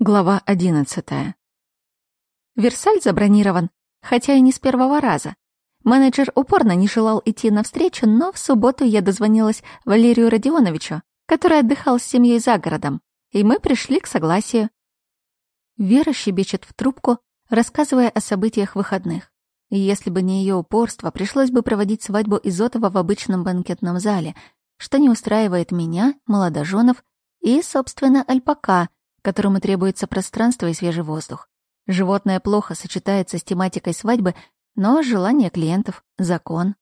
Глава одиннадцатая. Версаль забронирован, хотя и не с первого раза. Менеджер упорно не желал идти навстречу, но в субботу я дозвонилась Валерию Родионовичу, который отдыхал с семьей за городом, и мы пришли к согласию. Вера щебечет в трубку, рассказывая о событиях выходных. И если бы не ее упорство, пришлось бы проводить свадьбу Изотова в обычном банкетном зале, что не устраивает меня, молодоженов и, собственно, альпака — которому требуется пространство и свежий воздух. Животное плохо сочетается с тематикой свадьбы, но желание клиентов — закон.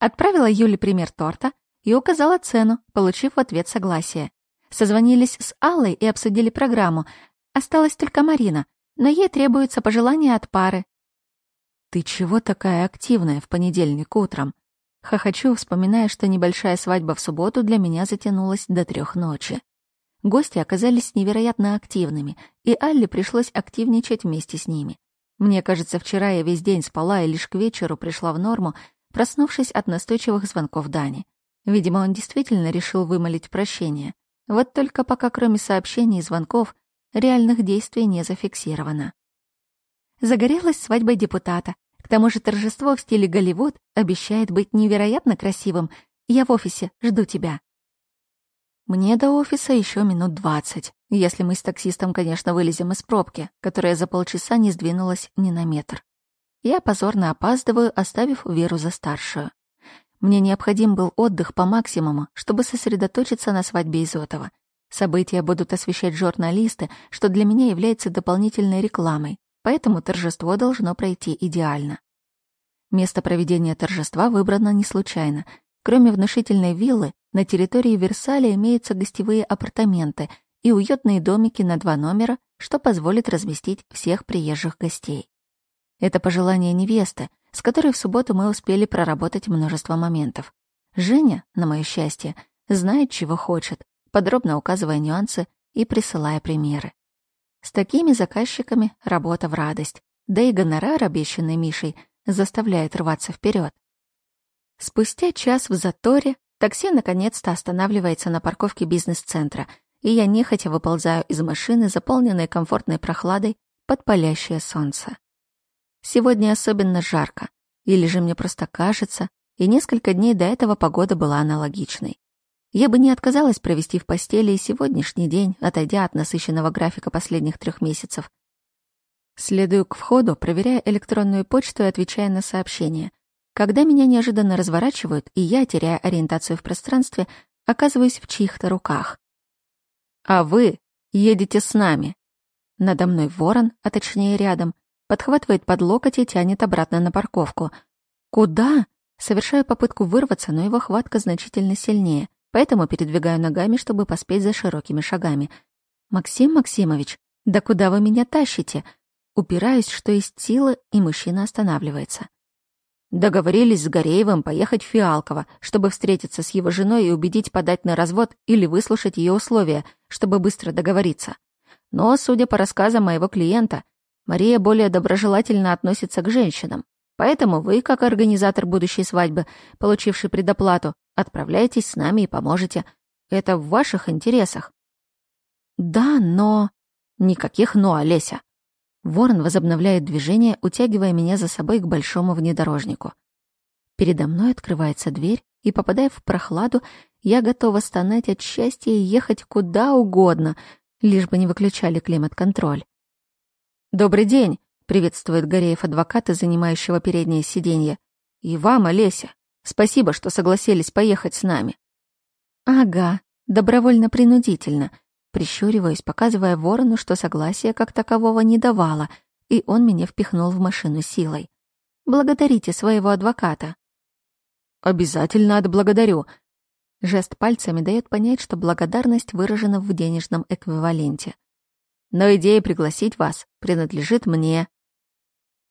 Отправила Юле пример торта и указала цену, получив в ответ согласие. Созвонились с Аллой и обсудили программу. Осталась только Марина, но ей требуется пожелание от пары. «Ты чего такая активная в понедельник утром?» Хохочу, вспоминая, что небольшая свадьба в субботу для меня затянулась до трех ночи. Гости оказались невероятно активными, и Алле пришлось активничать вместе с ними. Мне кажется, вчера я весь день спала и лишь к вечеру пришла в норму, проснувшись от настойчивых звонков Дани. Видимо, он действительно решил вымолить прощение. Вот только пока кроме сообщений и звонков реальных действий не зафиксировано. Загорелась свадьбой депутата. К тому же торжество в стиле Голливуд обещает быть невероятно красивым. Я в офисе, жду тебя. Мне до офиса еще минут двадцать, если мы с таксистом, конечно, вылезем из пробки, которая за полчаса не сдвинулась ни на метр. Я позорно опаздываю, оставив Веру за старшую. Мне необходим был отдых по максимуму, чтобы сосредоточиться на свадьбе Изотова. События будут освещать журналисты, что для меня является дополнительной рекламой, поэтому торжество должно пройти идеально. Место проведения торжества выбрано не случайно. Кроме внушительной виллы, на территории Версаля имеются гостевые апартаменты и уютные домики на два номера, что позволит разместить всех приезжих гостей. Это пожелание невесты, с которой в субботу мы успели проработать множество моментов. Женя, на мое счастье, знает, чего хочет, подробно указывая нюансы и присылая примеры. С такими заказчиками работа в радость, да и гонорар, обещанный Мишей, заставляет рваться вперед. Спустя час в заторе Такси наконец-то останавливается на парковке бизнес-центра, и я нехотя выползаю из машины, заполненной комфортной прохладой, под палящее солнце. Сегодня особенно жарко, или же мне просто кажется, и несколько дней до этого погода была аналогичной. Я бы не отказалась провести в постели и сегодняшний день, отойдя от насыщенного графика последних трех месяцев. Следую к входу, проверяя электронную почту и отвечая на сообщения — когда меня неожиданно разворачивают, и я, теряя ориентацию в пространстве, оказываюсь в чьих-то руках. «А вы едете с нами!» Надо мной ворон, а точнее рядом, подхватывает под локоть и тянет обратно на парковку. «Куда?» Совершаю попытку вырваться, но его хватка значительно сильнее, поэтому передвигаю ногами, чтобы поспеть за широкими шагами. «Максим Максимович, да куда вы меня тащите?» Упираюсь, что есть силы, и мужчина останавливается. Договорились с Гореевым поехать в Фиалково, чтобы встретиться с его женой и убедить подать на развод или выслушать ее условия, чтобы быстро договориться. Но, судя по рассказам моего клиента, Мария более доброжелательно относится к женщинам. Поэтому вы, как организатор будущей свадьбы, получивший предоплату, отправляйтесь с нами и поможете. Это в ваших интересах. Да, но... Никаких «но», Олеся. Ворон возобновляет движение, утягивая меня за собой к большому внедорожнику. Передо мной открывается дверь, и, попадая в прохладу, я готова стонать от счастья и ехать куда угодно, лишь бы не выключали климат-контроль. «Добрый день!» — приветствует Гореев адвоката, занимающего переднее сиденье. «И вам, Олеся. Спасибо, что согласились поехать с нами». «Ага, добровольно-принудительно», Прищуриваюсь, показывая ворону, что согласия как такового не давала, и он меня впихнул в машину силой. «Благодарите своего адвоката». «Обязательно отблагодарю». Жест пальцами дает понять, что благодарность выражена в денежном эквиваленте. «Но идея пригласить вас принадлежит мне».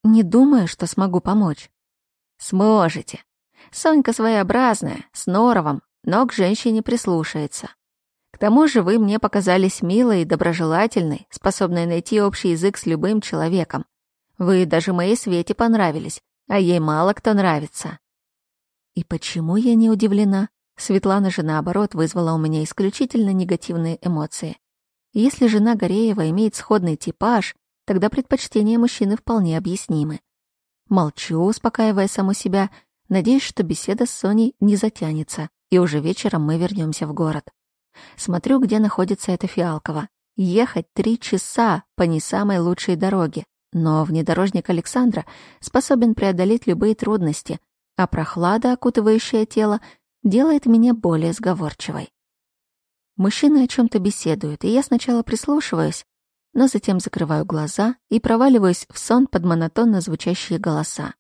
«Не думаю, что смогу помочь». «Сможете. Сонька своеобразная, с норовом, но к женщине прислушается. К тому же вы мне показались милой и доброжелательной, способной найти общий язык с любым человеком. Вы даже моей Свете понравились, а ей мало кто нравится. И почему я не удивлена? Светлана же, наоборот, вызвала у меня исключительно негативные эмоции. Если жена Гореева имеет сходный типаж, тогда предпочтения мужчины вполне объяснимы. Молчу, успокаивая саму себя, надеюсь, что беседа с Соней не затянется, и уже вечером мы вернемся в город. Смотрю, где находится эта Фиалкова. Ехать три часа по не самой лучшей дороге. Но внедорожник Александра способен преодолеть любые трудности, а прохлада, окутывающая тело, делает меня более сговорчивой. Мужчины о чем то беседуют, и я сначала прислушиваюсь, но затем закрываю глаза и проваливаюсь в сон под монотонно звучащие голоса.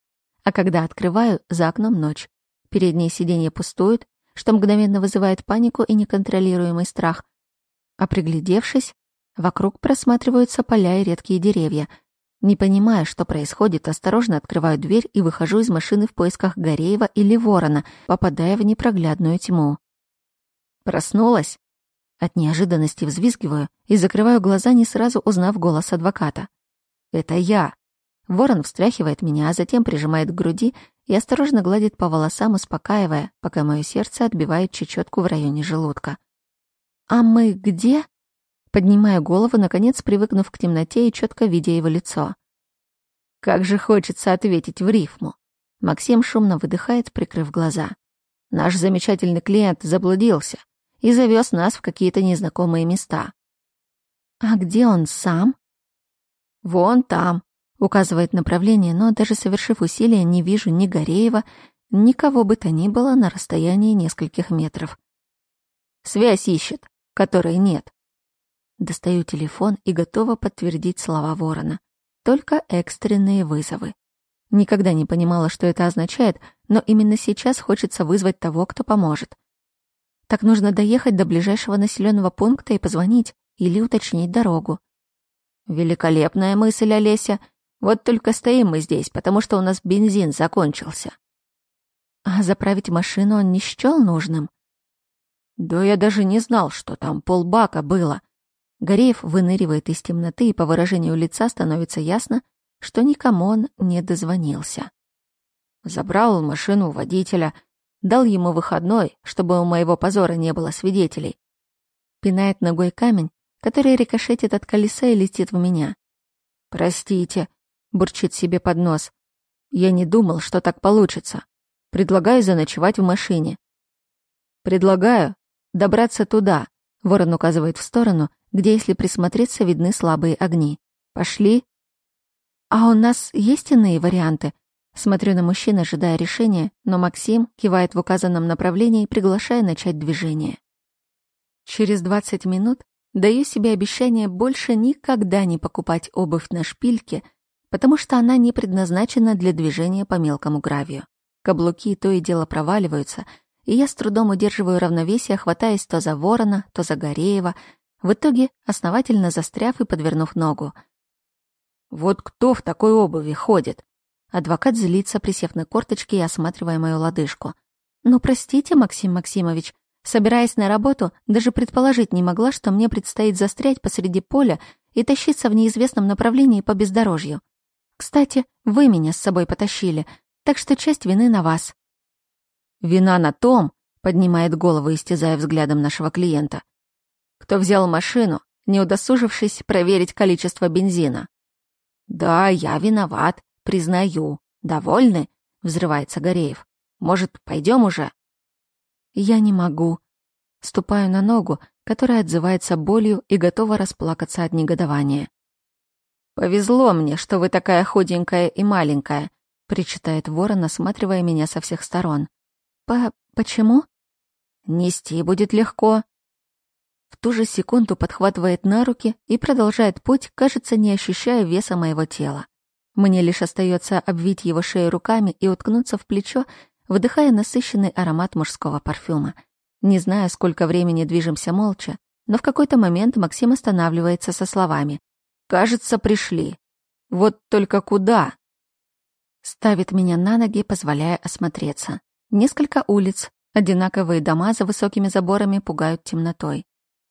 А когда открываю, за окном ночь. Передние сиденья пустуют, что мгновенно вызывает панику и неконтролируемый страх. А приглядевшись, вокруг просматриваются поля и редкие деревья. Не понимая, что происходит, осторожно открываю дверь и выхожу из машины в поисках Гореева или Ворона, попадая в непроглядную тьму. Проснулась? От неожиданности взвизгиваю и закрываю глаза, не сразу узнав голос адвоката. «Это я!» Ворон встряхивает меня, а затем прижимает к груди и осторожно гладит по волосам, успокаивая, пока мое сердце отбивает чечетку в районе желудка. «А мы где?» Поднимаю голову, наконец привыкнув к темноте и четко видя его лицо. Как же хочется ответить в рифму. Максим шумно выдыхает, прикрыв глаза. Наш замечательный клиент заблудился и завез нас в какие-то незнакомые места. «А где он сам?» «Вон там», — указывает направление, но даже совершив усилие, не вижу ни Гореева, ни кого бы то ни было на расстоянии нескольких метров. «Связь ищет, которой нет». Достаю телефон и готова подтвердить слова ворона. Только экстренные вызовы. Никогда не понимала, что это означает, но именно сейчас хочется вызвать того, кто поможет. Так нужно доехать до ближайшего населенного пункта и позвонить или уточнить дорогу. Великолепная мысль, Олеся. Вот только стоим мы здесь, потому что у нас бензин закончился. А заправить машину он не счёл нужным? Да я даже не знал, что там полбака было. Гореев выныривает из темноты, и по выражению лица становится ясно, что никому он не дозвонился. Забрал машину у водителя, Дал ему выходной, чтобы у моего позора не было свидетелей. Пинает ногой камень, который рикошетит от колеса и летит в меня. «Простите», — бурчит себе под нос. «Я не думал, что так получится. Предлагаю заночевать в машине». «Предлагаю добраться туда», — ворон указывает в сторону, где, если присмотреться, видны слабые огни. «Пошли?» «А у нас есть иные варианты?» Смотрю на мужчин, ожидая решения, но Максим кивает в указанном направлении, приглашая начать движение. Через 20 минут даю себе обещание больше никогда не покупать обувь на шпильке, потому что она не предназначена для движения по мелкому гравию. Каблуки то и дело проваливаются, и я с трудом удерживаю равновесие, хватаясь то за ворона, то за Гореева, в итоге основательно застряв и подвернув ногу. «Вот кто в такой обуви ходит?» Адвокат злится, присев на корточки и осматривая мою лодыжку. «Ну, простите, Максим Максимович, собираясь на работу, даже предположить не могла, что мне предстоит застрять посреди поля и тащиться в неизвестном направлении по бездорожью. Кстати, вы меня с собой потащили, так что часть вины на вас». «Вина на том», — поднимает голову, истязая взглядом нашего клиента, «кто взял машину, не удосужившись проверить количество бензина». «Да, я виноват», Признаю. Довольны? Взрывается Гореев. Может, пойдем уже? Я не могу. Ступаю на ногу, которая отзывается болью и готова расплакаться от негодования. «Повезло мне, что вы такая худенькая и маленькая», — причитает ворон, осматривая меня со всех сторон. «По... почему?» «Нести будет легко». В ту же секунду подхватывает на руки и продолжает путь, кажется, не ощущая веса моего тела. Мне лишь остается обвить его шею руками и уткнуться в плечо, вдыхая насыщенный аромат мужского парфюма. Не знаю, сколько времени движемся молча, но в какой-то момент Максим останавливается со словами. «Кажется, пришли. Вот только куда?» Ставит меня на ноги, позволяя осмотреться. Несколько улиц, одинаковые дома за высокими заборами пугают темнотой.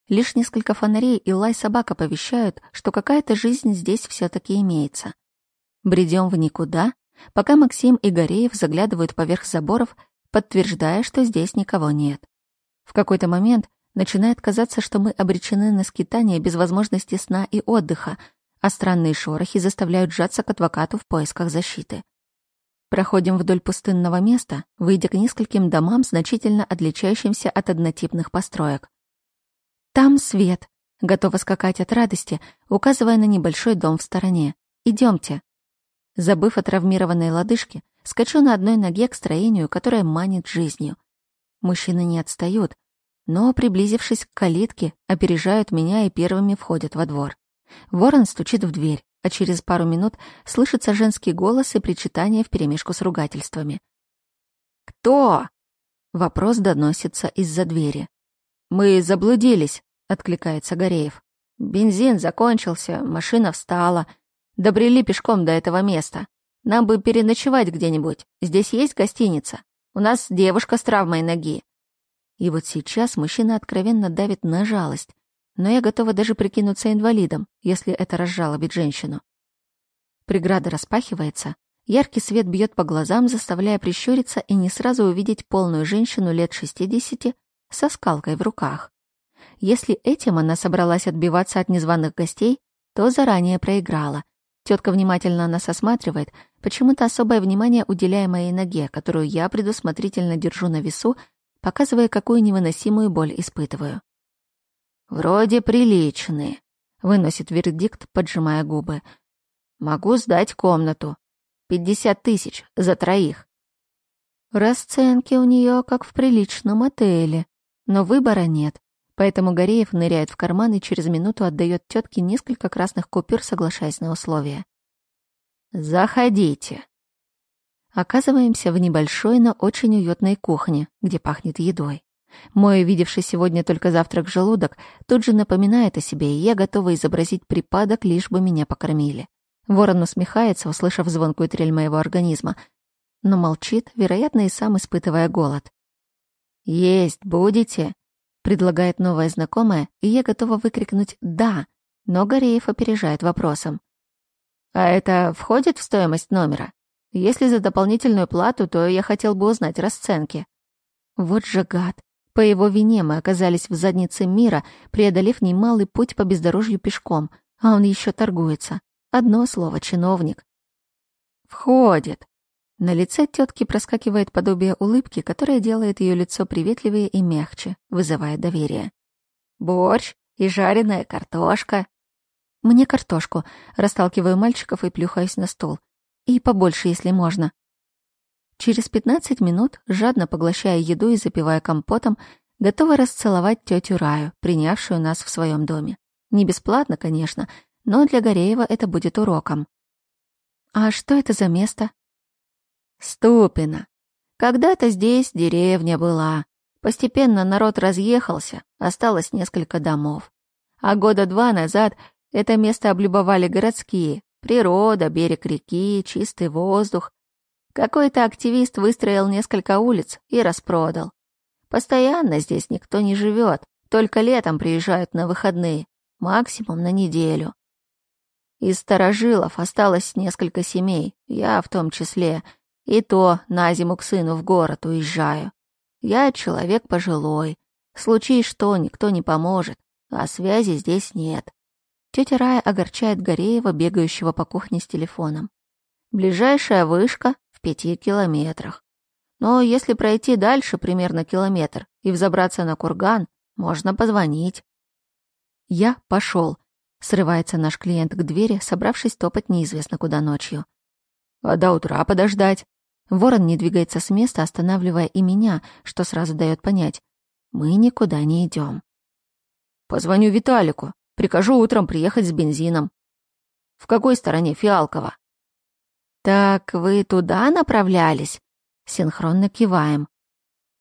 Лишь несколько фонарей и лай собак оповещают, что какая-то жизнь здесь все таки имеется. Бредем в никуда, пока Максим и Гореев заглядывают поверх заборов, подтверждая, что здесь никого нет. В какой-то момент Начинает казаться, что мы обречены на скитание без возможности сна и отдыха, а странные шорохи заставляют сжаться к адвокату в поисках защиты. Проходим вдоль пустынного места, выйдя к нескольким домам, значительно отличающимся от однотипных построек. «Там свет!» — готова скакать от радости, указывая на небольшой дом в стороне. Идемте. Забыв о травмированной лодыжке, скачу на одной ноге к строению, которое манит жизнью. Мужчины не отстают, но, приблизившись к калитке, опережают меня и первыми входят во двор. Ворон стучит в дверь, а через пару минут слышится женский голос и причитание вперемешку с ругательствами. «Кто?» Вопрос доносится из-за двери. «Мы заблудились», — откликается Гореев. «Бензин закончился, машина встала. Добрели пешком до этого места. Нам бы переночевать где-нибудь. Здесь есть гостиница. У нас девушка с травмой ноги. И вот сейчас мужчина откровенно давит на жалость, но я готова даже прикинуться инвалидом, если это разжалобит женщину. Преграда распахивается, яркий свет бьет по глазам, заставляя прищуриться и не сразу увидеть полную женщину лет 60 со скалкой в руках. Если этим она собралась отбиваться от незваных гостей, то заранее проиграла. Тетка внимательно нас осматривает, почему-то особое внимание уделяя моей ноге, которую я предусмотрительно держу на весу показывая, какую невыносимую боль испытываю. «Вроде приличные», — выносит вердикт, поджимая губы. «Могу сдать комнату. Пятьдесят тысяч за троих». Расценки у нее как в приличном отеле, но выбора нет, поэтому Гореев ныряет в карман и через минуту отдает тетке несколько красных купюр, соглашаясь на условия. «Заходите», Оказываемся в небольшой, но очень уютной кухне, где пахнет едой. Мой, видевший сегодня только завтрак желудок, тут же напоминает о себе, и я готова изобразить припадок, лишь бы меня покормили. Ворон усмехается, услышав звонкую трель моего организма, но молчит, вероятно, и сам испытывая голод. «Есть будете?» — предлагает новая знакомая, и я готова выкрикнуть «да», но Гореев опережает вопросом. «А это входит в стоимость номера?» Если за дополнительную плату, то я хотел бы узнать расценки. Вот же гад. По его вине мы оказались в заднице мира, преодолев немалый путь по бездорожью пешком, а он еще торгуется. Одно слово — чиновник. Входит. На лице тетки проскакивает подобие улыбки, которая делает ее лицо приветливее и мягче, вызывая доверие. Борщ и жареная картошка. Мне картошку. Расталкиваю мальчиков и плюхаюсь на стол. И побольше, если можно. Через 15 минут, жадно поглощая еду и запивая компотом, готова расцеловать тетю Раю, принявшую нас в своем доме. Не бесплатно, конечно, но для Гореева это будет уроком. А что это за место? Ступино. Когда-то здесь деревня была. Постепенно народ разъехался, осталось несколько домов. А года два назад это место облюбовали городские, Природа, берег реки, чистый воздух. Какой-то активист выстроил несколько улиц и распродал. Постоянно здесь никто не живет, только летом приезжают на выходные, максимум на неделю. Из старожилов осталось несколько семей, я в том числе, и то на зиму к сыну в город уезжаю. Я человек пожилой, случись что, никто не поможет, а связи здесь нет. Тетя Рая огорчает Гореева, бегающего по кухне с телефоном. Ближайшая вышка в пяти километрах. Но если пройти дальше примерно километр и взобраться на курган, можно позвонить. Я пошел. Срывается наш клиент к двери, собравшись топать неизвестно куда ночью. А до утра подождать. Ворон не двигается с места, останавливая и меня, что сразу дает понять. Мы никуда не идем. Позвоню Виталику. Прикажу утром приехать с бензином. В какой стороне Фиалково? Так вы туда направлялись? Синхронно киваем.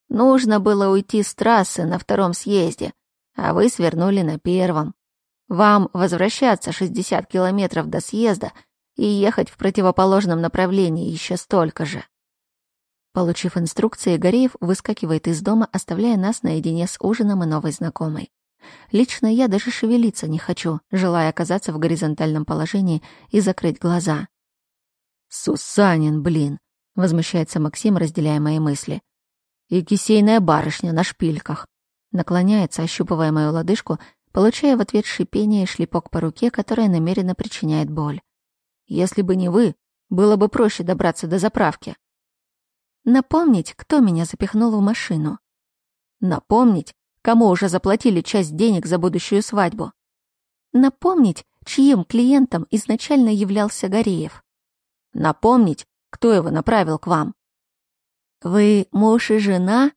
Нужно было уйти с трассы на втором съезде, а вы свернули на первом. Вам возвращаться 60 километров до съезда и ехать в противоположном направлении еще столько же. Получив инструкции, Гореев выскакивает из дома, оставляя нас наедине с ужином и новой знакомой. Лично я даже шевелиться не хочу, желая оказаться в горизонтальном положении и закрыть глаза. «Сусанин, блин!» — возмущается Максим, разделяя мои мысли. «И кисейная барышня на шпильках. наклоняется, ощупывая мою лодыжку, получая в ответ шипение и шлепок по руке, которая намеренно причиняет боль. «Если бы не вы, было бы проще добраться до заправки». Напомнить, кто меня запихнул в машину. Напомнить, кому уже заплатили часть денег за будущую свадьбу. Напомнить, чьим клиентом изначально являлся Гореев. Напомнить, кто его направил к вам. «Вы муж и жена?»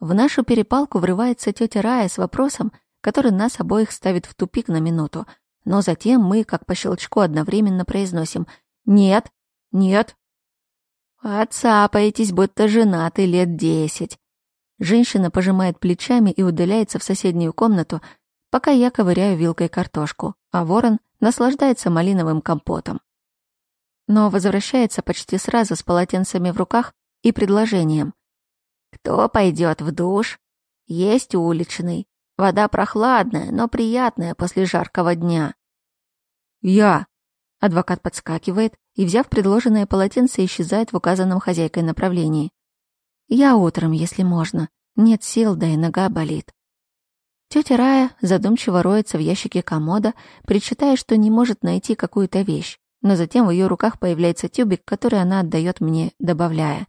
В нашу перепалку врывается тетя Рая с вопросом, который нас обоих ставит в тупик на минуту, но затем мы, как по щелчку, одновременно произносим «Нет, нет». «Отцапаетесь, будто женаты лет десять». Женщина пожимает плечами и удаляется в соседнюю комнату, пока я ковыряю вилкой картошку, а ворон наслаждается малиновым компотом. Но возвращается почти сразу с полотенцами в руках и предложением. «Кто пойдет в душ? Есть уличный. Вода прохладная, но приятная после жаркого дня». «Я!» Адвокат подскакивает и, взяв предложенное полотенце, исчезает в указанном хозяйкой направлении. «Я утром, если можно. Нет сил, да и нога болит». Тетя Рая задумчиво роется в ящике комода, причитая, что не может найти какую-то вещь, но затем в ее руках появляется тюбик, который она отдает мне, добавляя.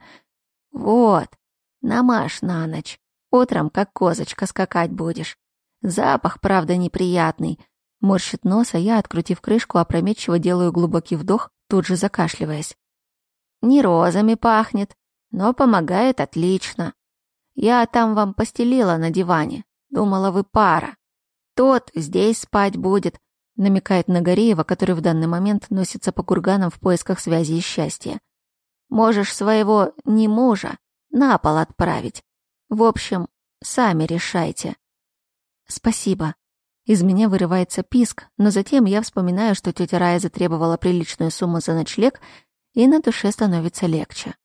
«Вот, намажь на ночь. Утром, как козочка, скакать будешь. Запах, правда, неприятный». Морщит нос, а я, открутив крышку, опрометчиво делаю глубокий вдох, тут же закашливаясь. «Не розами пахнет, но помогает отлично. Я там вам постелила на диване, Думала, вы пара. Тот здесь спать будет, намекает на Гореева, который в данный момент носится по курганам в поисках связи и счастья. Можешь своего не мужа на пол отправить. В общем, сами решайте. Спасибо. Из меня вырывается писк, но затем я вспоминаю, что тетя Рая затребовала приличную сумму за ночлег, и на душе становится легче.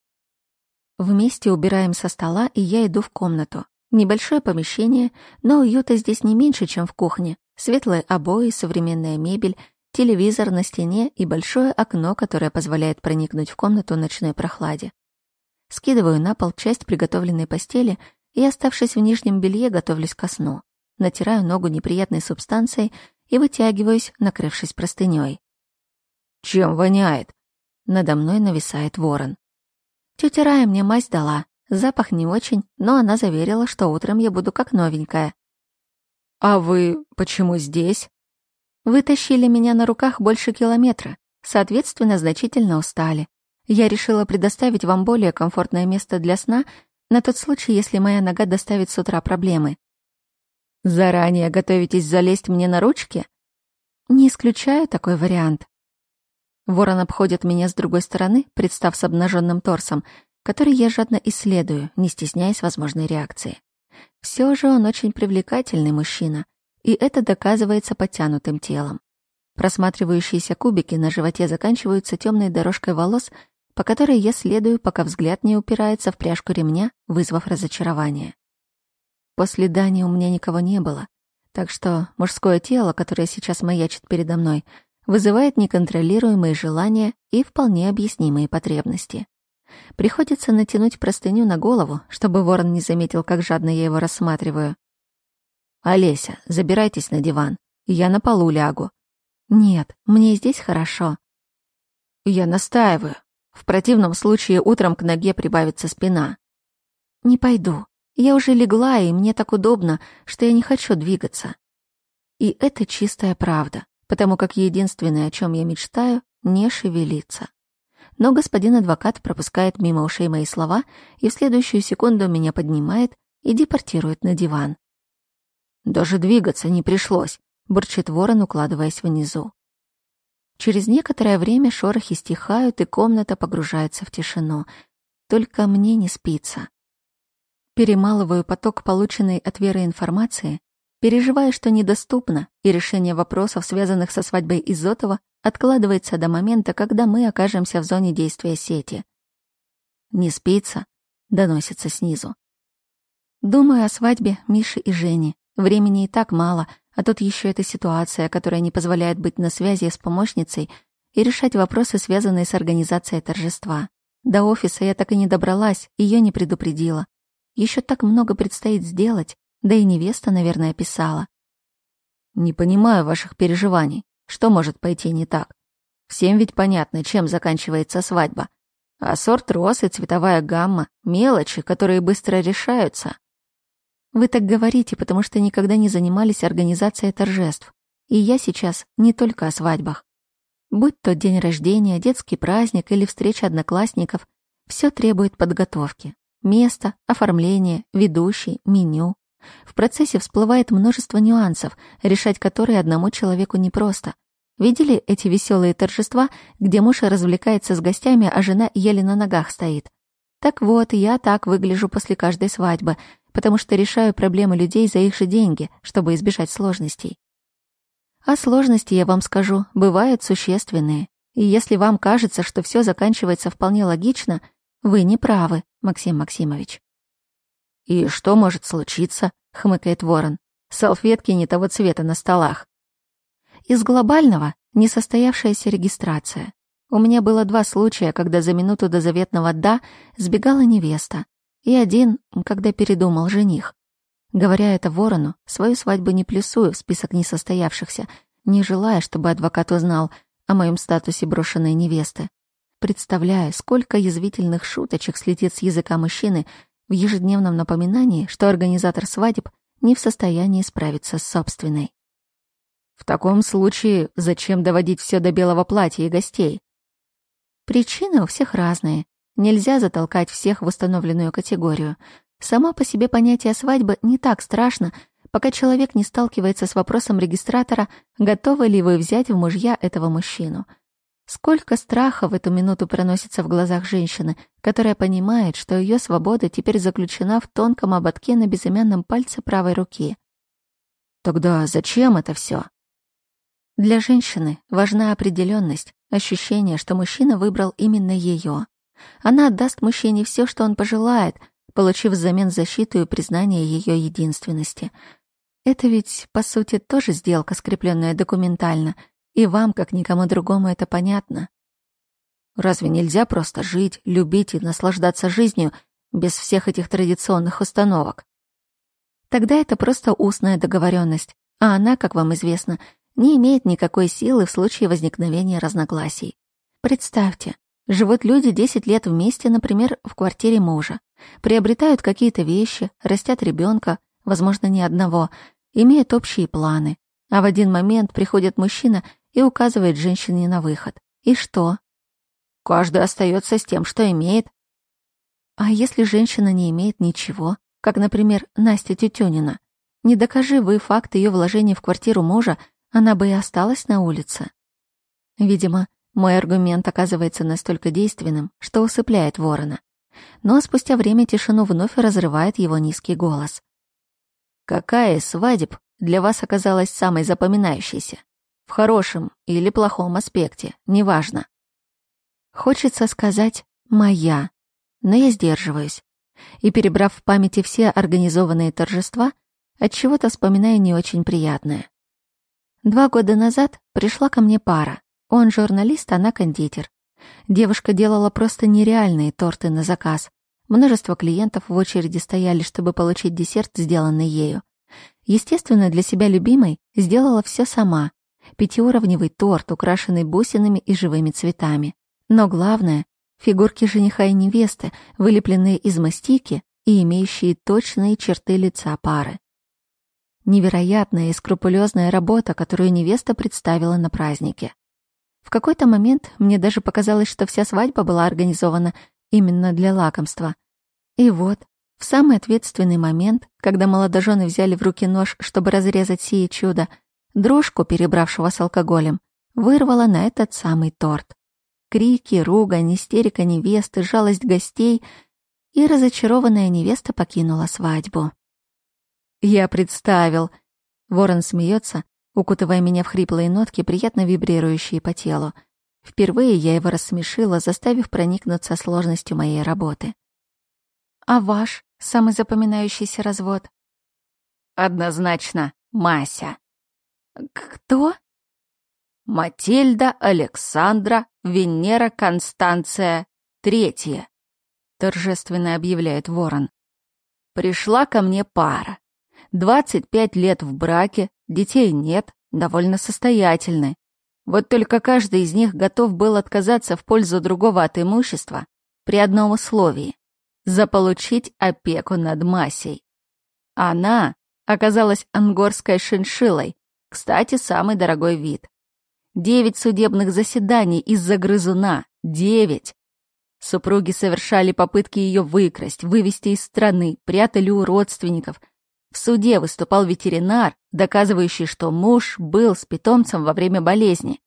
Вместе убираем со стола, и я иду в комнату. Небольшое помещение, но уюта здесь не меньше, чем в кухне. Светлые обои, современная мебель, телевизор на стене и большое окно, которое позволяет проникнуть в комнату ночной прохладе. Скидываю на пол часть приготовленной постели и, оставшись в нижнем белье, готовлюсь ко сну. Натираю ногу неприятной субстанцией и вытягиваюсь, накрывшись простыней. «Чем воняет?» Надо мной нависает ворон. Тетя Рая мне мазь дала, Запах не очень, но она заверила, что утром я буду как новенькая. «А вы почему здесь?» Вытащили меня на руках больше километра, соответственно, значительно устали. Я решила предоставить вам более комфортное место для сна на тот случай, если моя нога доставит с утра проблемы. Заранее готовитесь залезть мне на ручки? Не исключаю такой вариант. Ворон обходит меня с другой стороны, представ с обнаженным торсом, который я жадно исследую, не стесняясь возможной реакции. Все же он очень привлекательный мужчина, и это доказывается подтянутым телом. Просматривающиеся кубики на животе заканчиваются темной дорожкой волос, по которой я следую, пока взгляд не упирается в пряжку ремня, вызвав разочарование. После Дани у меня никого не было, так что мужское тело, которое сейчас маячит передо мной, вызывает неконтролируемые желания и вполне объяснимые потребности. Приходится натянуть простыню на голову, чтобы ворон не заметил, как жадно я его рассматриваю. «Олеся, забирайтесь на диван. Я на полу лягу». «Нет, мне здесь хорошо». «Я настаиваю. В противном случае утром к ноге прибавится спина». «Не пойду. Я уже легла, и мне так удобно, что я не хочу двигаться». И это чистая правда, потому как единственное, о чем я мечтаю, не шевелиться. Но господин адвокат пропускает мимо ушей мои слова и в следующую секунду меня поднимает и депортирует на диван. «Даже двигаться не пришлось», — бурчит ворон, укладываясь внизу. Через некоторое время шорохи стихают, и комната погружается в тишину. Только мне не спится. Перемалываю поток полученной от Веры информации, переживая, что недоступно, и решение вопросов, связанных со свадьбой Изотова, откладывается до момента, когда мы окажемся в зоне действия сети. «Не спится?» — доносится снизу. Думаю о свадьбе Миши и Жени. Времени и так мало, а тут еще эта ситуация, которая не позволяет быть на связи с помощницей и решать вопросы, связанные с организацией торжества. До офиса я так и не добралась, ее не предупредила. Еще так много предстоит сделать, Да и невеста, наверное, писала. Не понимаю ваших переживаний. Что может пойти не так? Всем ведь понятно, чем заканчивается свадьба. А сорт роз и цветовая гамма — мелочи, которые быстро решаются. Вы так говорите, потому что никогда не занимались организацией торжеств. И я сейчас не только о свадьбах. Будь то день рождения, детский праздник или встреча одноклассников, все требует подготовки. Место, оформление, ведущий, меню. В процессе всплывает множество нюансов, решать которые одному человеку непросто. Видели эти веселые торжества, где муж развлекается с гостями, а жена еле на ногах стоит? Так вот, я так выгляжу после каждой свадьбы, потому что решаю проблемы людей за их же деньги, чтобы избежать сложностей. А сложности, я вам скажу, бывают существенные. И если вам кажется, что все заканчивается вполне логично, вы не правы, Максим Максимович. «И что может случиться?» — хмыкает ворон. «Салфетки не того цвета на столах». Из глобального — несостоявшаяся регистрация. У меня было два случая, когда за минуту до заветного «да» сбегала невеста, и один, когда передумал жених. Говоря это ворону, свою свадьбу не плюсую в список несостоявшихся, не желая, чтобы адвокат узнал о моем статусе брошенной невесты. Представляю, сколько язвительных шуточек слетит с языка мужчины в ежедневном напоминании, что организатор свадеб не в состоянии справиться с собственной. В таком случае зачем доводить все до белого платья и гостей? Причины у всех разные. Нельзя затолкать всех в установленную категорию. Само по себе понятие свадьбы не так страшно, пока человек не сталкивается с вопросом регистратора, готовы ли вы взять в мужья этого мужчину. Сколько страха в эту минуту проносится в глазах женщины, которая понимает, что ее свобода теперь заключена в тонком ободке на безымянном пальце правой руки. Тогда зачем это все? Для женщины важна определенность, ощущение, что мужчина выбрал именно ее. Она отдаст мужчине все, что он пожелает — получив взамен защиту и признание ее единственности. Это ведь, по сути, тоже сделка, скрепленная документально, и вам, как никому другому, это понятно. Разве нельзя просто жить, любить и наслаждаться жизнью без всех этих традиционных установок? Тогда это просто устная договоренность, а она, как вам известно, не имеет никакой силы в случае возникновения разногласий. Представьте, живут люди 10 лет вместе, например, в квартире мужа приобретают какие-то вещи, растят ребенка, возможно, не одного, имеют общие планы. А в один момент приходит мужчина и указывает женщине на выход. И что? Каждый остается с тем, что имеет. А если женщина не имеет ничего, как, например, Настя Тютюнина, не докажи вы факт ее вложения в квартиру мужа, она бы и осталась на улице. Видимо, мой аргумент оказывается настолько действенным, что усыпляет ворона но спустя время тишину вновь разрывает его низкий голос. «Какая из свадеб для вас оказалась самой запоминающейся? В хорошем или плохом аспекте, неважно». Хочется сказать «моя», но я сдерживаюсь. И, перебрав в памяти все организованные торжества, отчего-то вспоминаю не очень приятное. Два года назад пришла ко мне пара. Он журналист, она кондитер. Девушка делала просто нереальные торты на заказ. Множество клиентов в очереди стояли, чтобы получить десерт, сделанный ею. Естественно, для себя любимой сделала все сама. Пятиуровневый торт, украшенный бусинами и живыми цветами. Но главное — фигурки жениха и невесты, вылепленные из мастики и имеющие точные черты лица пары. Невероятная и скрупулезная работа, которую невеста представила на празднике. В какой-то момент мне даже показалось, что вся свадьба была организована именно для лакомства. И вот, в самый ответственный момент, когда молодожены взяли в руки нож, чтобы разрезать сие чудо, дружку, перебравшего с алкоголем, вырвала на этот самый торт. Крики, ругань, истерика невесты, жалость гостей, и разочарованная невеста покинула свадьбу. Я представил. Ворон смеется, укутывая меня в хриплые нотки, приятно вибрирующие по телу. Впервые я его рассмешила, заставив проникнуться сложностью моей работы. «А ваш самый запоминающийся развод?» «Однозначно, Мася». «Кто?» «Матильда Александра Венера Констанция Третья», — торжественно объявляет Ворон. «Пришла ко мне пара. 25 лет в браке, детей нет, довольно состоятельны. Вот только каждый из них готов был отказаться в пользу другого от имущества при одном условии — заполучить опеку над Масей. Она оказалась ангорской шиншиллой, кстати, самый дорогой вид. Девять судебных заседаний из-за грызуна. Девять. Супруги совершали попытки ее выкрасть, вывести из страны, прятали у родственников. В суде выступал ветеринар, доказывающий, что муж был с питомцем во время болезни.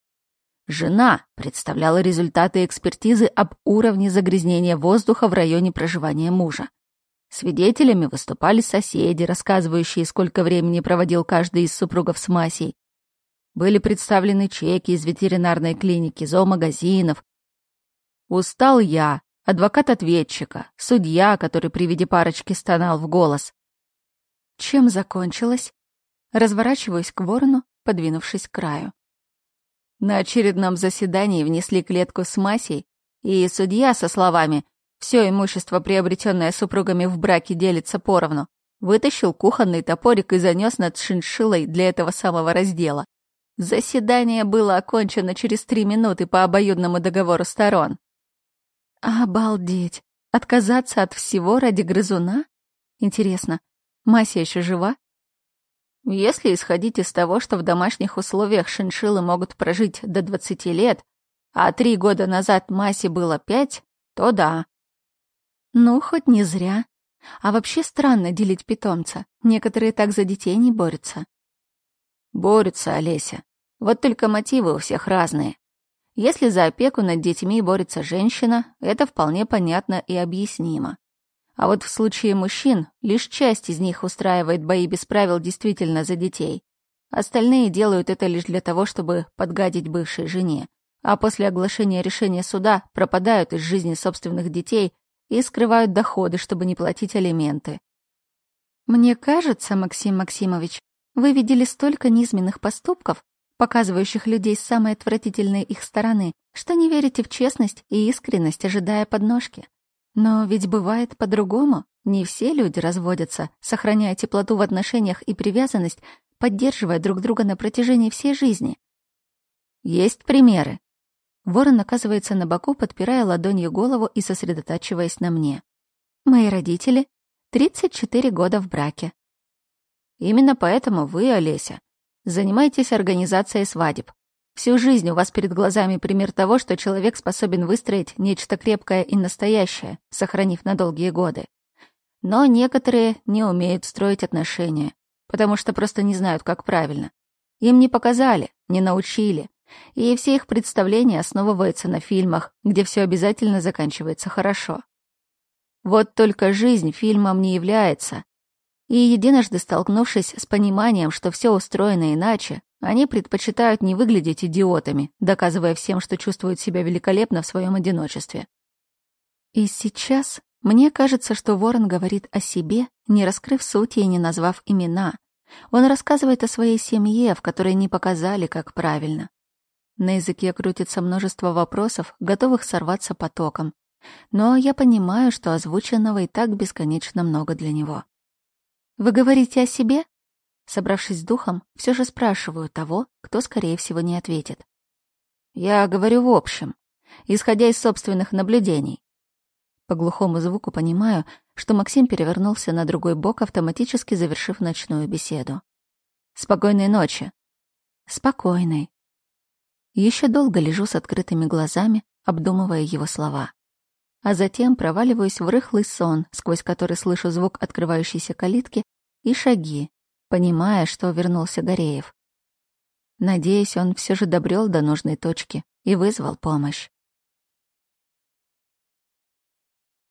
Жена представляла результаты экспертизы об уровне загрязнения воздуха в районе проживания мужа. Свидетелями выступали соседи, рассказывающие, сколько времени проводил каждый из супругов с Масей. Были представлены чеки из ветеринарной клиники, зоомагазинов. Устал я, адвокат ответчика, судья, который при виде парочки стонал в голос. Чем закончилось? Разворачиваюсь к ворону, подвинувшись к краю. На очередном заседании внесли клетку с Масей, и судья со словами «Все имущество, приобретенное супругами в браке, делится поровну», вытащил кухонный топорик и занес над шиншилой для этого самого раздела. Заседание было окончено через три минуты по обоюдному договору сторон. Обалдеть! Отказаться от всего ради грызуна? Интересно, Мася еще жива? Если исходить из того, что в домашних условиях шиншиллы могут прожить до 20 лет, а три года назад Масе было пять, то да. Ну, хоть не зря. А вообще странно делить питомца. Некоторые так за детей не борются. Борются, Олеся. Вот только мотивы у всех разные. Если за опеку над детьми борется женщина, это вполне понятно и объяснимо. А вот в случае мужчин лишь часть из них устраивает бои без правил действительно за детей. Остальные делают это лишь для того, чтобы подгадить бывшей жене, а после оглашения решения суда пропадают из жизни собственных детей и скрывают доходы, чтобы не платить алименты. Мне кажется, Максим Максимович, вы видели столько низменных поступков, показывающих людей с самой отвратительной их стороны, что не верите в честность и искренность, ожидая подножки. Но ведь бывает по-другому. Не все люди разводятся, сохраняя теплоту в отношениях и привязанность, поддерживая друг друга на протяжении всей жизни. Есть примеры. Ворон оказывается на боку, подпирая ладонью голову и сосредотачиваясь на мне. Мои родители — 34 года в браке. Именно поэтому вы, Олеся, занимаетесь организацией свадеб. Всю жизнь у вас перед глазами пример того, что человек способен выстроить нечто крепкое и настоящее, сохранив на долгие годы. Но некоторые не умеют строить отношения, потому что просто не знают, как правильно. Им не показали, не научили, и все их представления основываются на фильмах, где все обязательно заканчивается хорошо. Вот только жизнь фильмом не является. И единожды столкнувшись с пониманием, что все устроено иначе, они предпочитают не выглядеть идиотами, доказывая всем, что чувствуют себя великолепно в своем одиночестве. И сейчас мне кажется, что Ворон говорит о себе, не раскрыв сути и не назвав имена. Он рассказывает о своей семье, в которой не показали, как правильно. На языке крутится множество вопросов, готовых сорваться потоком. Но я понимаю, что озвученного и так бесконечно много для него. «Вы говорите о себе?» Собравшись с духом, все же спрашиваю того, кто, скорее всего, не ответит. Я говорю в общем, исходя из собственных наблюдений. По глухому звуку понимаю, что Максим перевернулся на другой бок, автоматически завершив ночную беседу. Спокойной ночи. Спокойной. Еще долго лежу с открытыми глазами, обдумывая его слова. А затем проваливаюсь в рыхлый сон, сквозь который слышу звук открывающейся калитки и шаги, понимая, что вернулся Гореев. Надеюсь, он все же добрел до нужной точки и вызвал помощь.